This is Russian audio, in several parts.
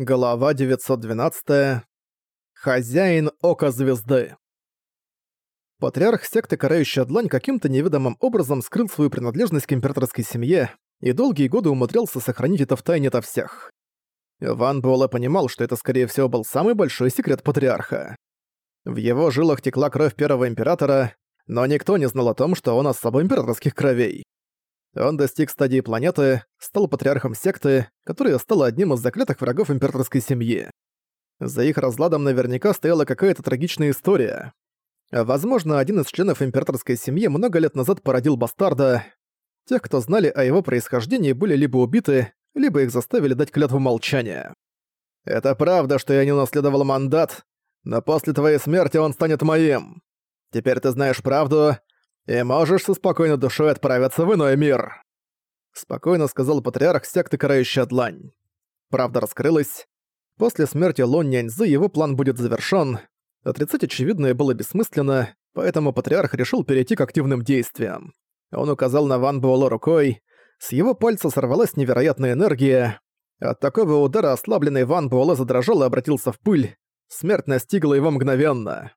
Глава 912. Хозяин Ока Звезды. Патриарх секты Карающая Длань каким-то неведомым образом скрыл свою принадлежность к императорской семье и долгие годы умудрялся сохранить это в тайне от всех. Ван Буэлэ понимал, что это скорее всего был самый большой секрет Патриарха. В его жилах текла кровь первого императора, но никто не знал о том, что он особо императорских кровей. Он достиг стадии планеты, стал патриархом секты, которая стала одним из заклятых врагов императорской семьи. За их разладом наверняка стояла какая-то трагичная история. Возможно, один из членов императорской семьи много лет назад породил бастарда. Тех, кто знали о его происхождении, были либо убиты, либо их заставили дать клятву молчания. «Это правда, что я не унаследовал мандат, но после твоей смерти он станет моим. Теперь ты знаешь правду, и можешь со спокойной душой отправиться в иной мир», — спокойно сказал патриарх секты Карающая Длань. Правда раскрылась. После смерти Лон Няньзы его план будет завершён. Отрицать очевидное было бессмысленно, поэтому патриарх решил перейти к активным действиям. Он указал на Ван Буэлло рукой. С его пальца сорвалась невероятная энергия. От такого удара ослабленный Ван Буэлло задрожал и обратился в пыль. Смерть настигла его мгновенно.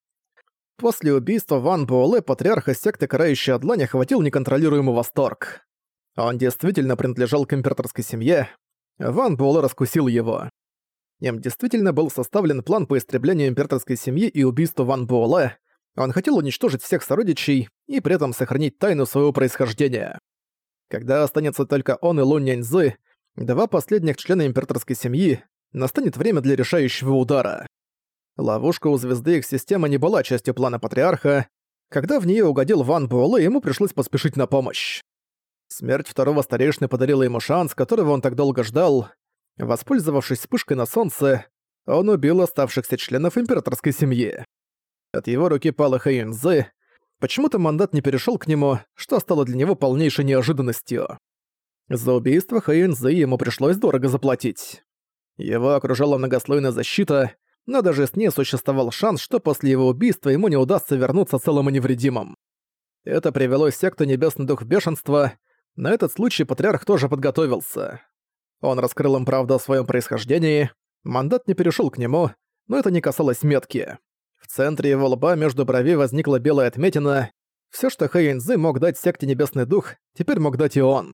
После убийства Ван Буэлэ патриарха секты Карающая Длань охватил неконтролируемый восторг. Он действительно принадлежал к императорской семье. Ван Буэлэ раскусил его. Им действительно был составлен план по истреблению императорской семьи и убийству Ван Буэлэ. Он хотел уничтожить всех сородичей и при этом сохранить тайну своего происхождения. Когда останется только он и Лун Няньзы, два последних члена императорской семьи, настанет время для решающего удара. Ловушка у звезды их системы не была частью плана Патриарха. Когда в нее угодил Ван Буэлэ, ему пришлось поспешить на помощь. Смерть второго старейшины подарила ему шанс, которого он так долго ждал. Воспользовавшись вспышкой на солнце, он убил оставшихся членов императорской семьи. От его руки пала Хэйюнзы. Почему-то мандат не перешел к нему, что стало для него полнейшей неожиданностью. За убийство Хэйюнзы ему пришлось дорого заплатить. Его окружала многослойная защита, но даже с ней существовал шанс, что после его убийства ему не удастся вернуться целым и невредимым. Это привело секту Небесный Дух в бешенство. На этот случай Патриарх тоже подготовился. Он раскрыл им правду о своем происхождении, мандат не перешел к нему, но это не касалось метки. В центре его лба между бровей возникла белая отметина. Все, что Хэйнзы мог дать секте Небесный Дух, теперь мог дать и он.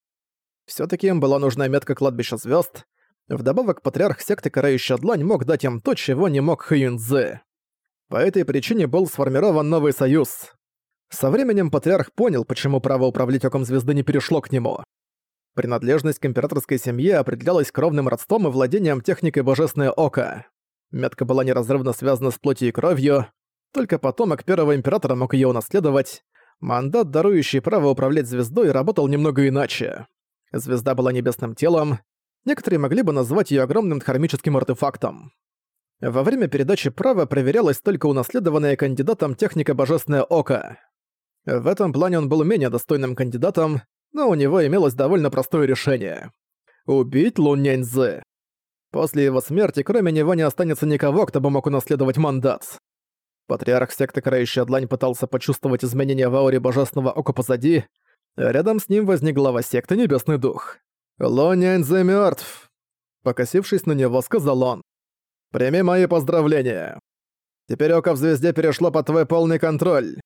все таки им была нужна метка кладбища звезд, Вдобавок, патриарх секты Карающая Длань мог дать им то, чего не мог Хэйюнзе. По этой причине был сформирован новый союз. Со временем патриарх понял, почему право управлять Оком Звезды не перешло к нему. Принадлежность к императорской семье определялась кровным родством и владением техникой Божественное Око. Метка была неразрывно связана с плотью и кровью, только потомок первого императора мог ее унаследовать. Мандат, дарующий право управлять звездой, работал немного иначе. Звезда была небесным телом, Некоторые могли бы назвать ее огромным дхармическим артефактом. Во время передачи права проверялась только унаследованная кандидатом техника Божественное Око. В этом плане он был менее достойным кандидатом, но у него имелось довольно простое решение. Убить Лун Няньзы. После его смерти кроме него не останется никого, кто бы мог унаследовать мандат. Патриарх секты Крающая Длань пытался почувствовать изменения в ауре Божественного Ока позади. Рядом с ним возник глава секты Небесный Дух. «Лоняньзе мертв. Покосившись на него, сказал он. «Прими мои поздравления. Теперь око в звезде перешло под твой полный контроль.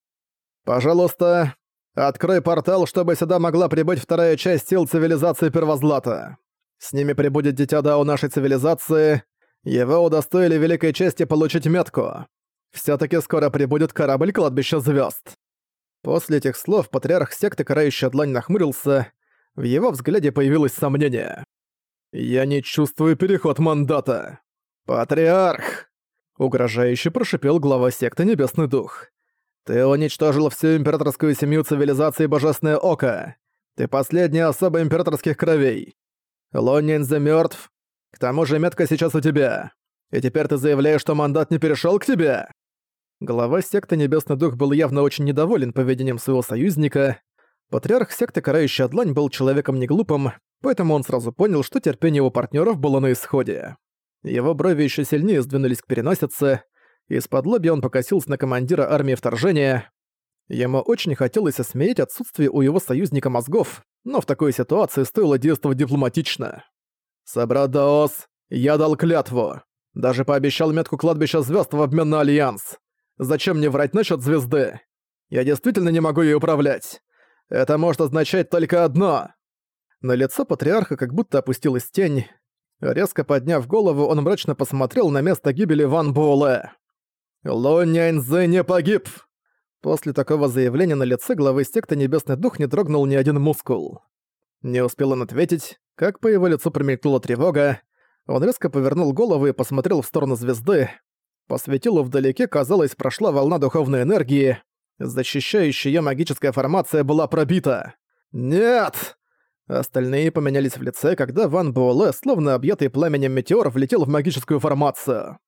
Пожалуйста, открой портал, чтобы сюда могла прибыть вторая часть сил цивилизации Первозлата. С ними прибудет дитя Дао нашей цивилизации. Его удостоили великой чести получить метку. все таки скоро прибудет корабль кладбища звезд. После этих слов патриарх секты Карающая Длань нахмурился, в его взгляде появилось сомнение. «Я не чувствую переход мандата. Патриарх!» Угрожающе прошипел глава секты Небесный Дух. «Ты уничтожил всю императорскую семью цивилизации Божественное Око. Ты последняя особа императорских кровей. Лоннинзе мертв. К тому же метка сейчас у тебя. И теперь ты заявляешь, что мандат не перешел к тебе?» Глава секты Небесный Дух был явно очень недоволен поведением своего союзника, Патриарх секты Карающая Длань был человеком неглупым, поэтому он сразу понял, что терпение его партнеров было на исходе. Его брови еще сильнее сдвинулись к переносице, из-под лобья он покосился на командира армии вторжения. Ему очень хотелось осмеять отсутствие у его союзника мозгов, но в такой ситуации стоило действовать дипломатично. «Собрат Я дал клятву. Даже пообещал метку кладбища звезд в обмен на Альянс. Зачем мне врать насчет звезды? Я действительно не могу ей управлять. Это может означать только одно. На лицо патриарха как будто опустилась тень. Резко подняв голову, он мрачно посмотрел на место гибели Ван Буэлэ. «Ло Няньзы не погиб!» После такого заявления на лице главы секты Небесный Дух не дрогнул ни один мускул. Не успел он ответить, как по его лицу промелькнула тревога. Он резко повернул голову и посмотрел в сторону звезды. По светилу вдалеке, казалось, прошла волна духовной энергии. Защищающая её магическая формация была пробита. «Нет!» Остальные поменялись в лице, когда Ван Буэлэ, словно объятый пламенем метеор, влетел в магическую формацию.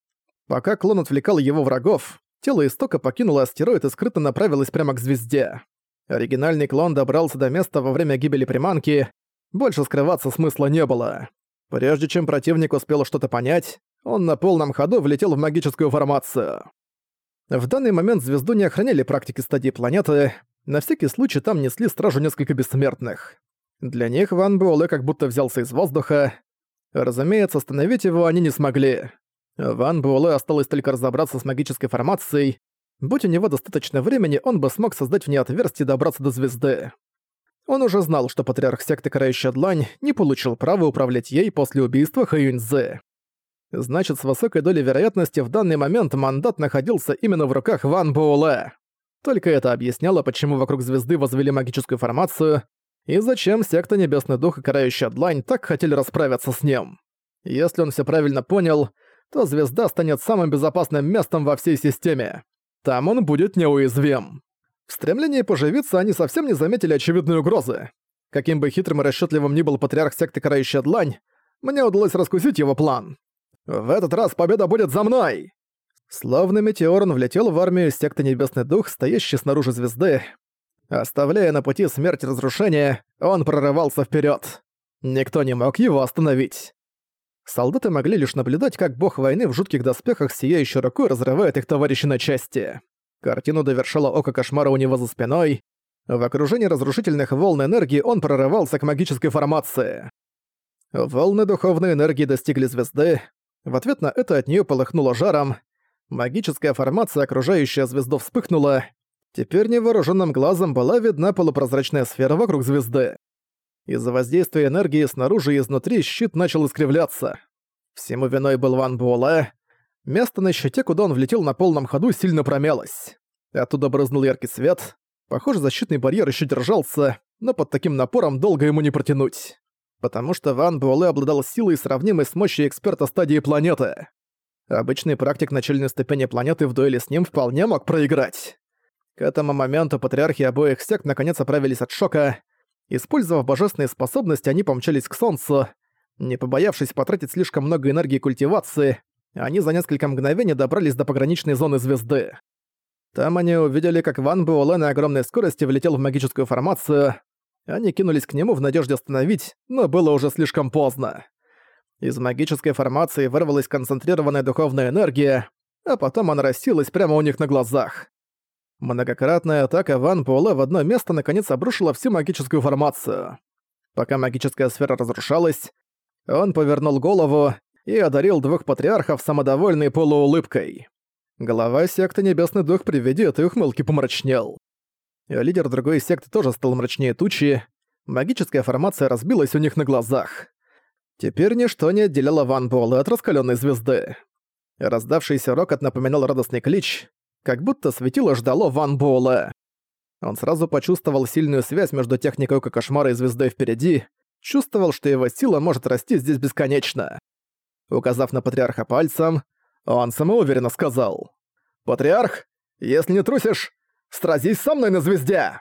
Пока клон отвлекал его врагов, тело истока покинуло астероид и скрыто направилось прямо к звезде. Оригинальный клон добрался до места во время гибели приманки, больше скрываться смысла не было. Прежде чем противник успел что-то понять, он на полном ходу влетел в магическую формацию. В данный момент звезду не охраняли практики стадии планеты, на всякий случай там несли стражу несколько бессмертных. Для них Ван Буэлэ как будто взялся из воздуха. Разумеется, остановить его они не смогли. Ван Буэлэ осталось только разобраться с магической формацией, Будь у него достаточно времени, он бы смог создать в ней отверстие и добраться до звезды. Он уже знал, что патриарх секты Карающая Длань не получил права управлять ей после убийства Хэюньзы. Значит, с высокой долей вероятности в данный момент мандат находился именно в руках Ван Буэлэ. Только это объясняло, почему вокруг звезды возвели магическую формацию, и зачем секта Небесный Дух и Карающая Длань так хотели расправиться с ним. Если он все правильно понял, то звезда станет самым безопасным местом во всей системе. Там он будет неуязвим. В стремлении поживиться они совсем не заметили очевидной угрозы. Каким бы хитрым и расчетливым ни был патриарх секты Карающая Длань, мне удалось раскусить его план. В этот раз победа будет за мной! Словно метеор он влетел в армию секты Небесный Дух, стоящий снаружи звезды. Оставляя на пути смерть и разрушение, он прорывался вперед. Никто не мог его остановить. Солдаты могли лишь наблюдать, как бог войны в жутких доспехах сияющей рукой разрывает их товарищей на части. Картину довершало око кошмара у него за спиной. В окружении разрушительных волн энергии он прорывался к магической формации. Волны духовной энергии достигли звезды. В ответ на это от нее полыхнуло жаром. Магическая формация, окружающая звезду, вспыхнула. Теперь невооруженным глазом была видна полупрозрачная сфера вокруг звезды. Из-за воздействия энергии снаружи и изнутри щит начал искривляться. Всему виной был Ван Буэлэ. Место на щите, куда он влетел на полном ходу, сильно промялось. Оттуда брызнул яркий свет. Похоже, защитный барьер еще держался, но под таким напором долго ему не протянуть. Потому что Ван Буэлэ обладал силой, сравнимой с мощью эксперта стадии планеты. Обычный практик начальной ступени планеты в дуэли с ним вполне мог проиграть. К этому моменту патриархи обоих сект наконец оправились от шока, Использовав божественные способности, они помчались к Солнцу. Не побоявшись потратить слишком много энергии культивации, они за несколько мгновений добрались до пограничной зоны звезды. Там они увидели, как Ван Буэлэ на огромной скорости влетел в магическую формацию. Они кинулись к нему в надежде остановить, но было уже слишком поздно. Из магической формации вырвалась концентрированная духовная энергия, а потом она растилась прямо у них на глазах. Многократная атака Ван Буэлэ в одно место наконец обрушила всю магическую формацию. Пока магическая сфера разрушалась, он повернул голову и одарил двух патриархов самодовольной полуулыбкой. Глава секты Небесный Дух при виде этой ухмылки помрачнел. Лидер другой секты тоже стал мрачнее тучи, магическая формация разбилась у них на глазах. Теперь ничто не отделяло Ван Буэлэ от раскаленной звезды. Раздавшийся рокот напоминал радостный клич, как будто светило ждало Ван Буэлэ. Он сразу почувствовал сильную связь между техникой Ока Кошмара и звездой впереди, чувствовал, что его сила может расти здесь бесконечно. Указав на Патриарха пальцем, он самоуверенно сказал. «Патриарх, если не трусишь, сразись со мной на звезде!»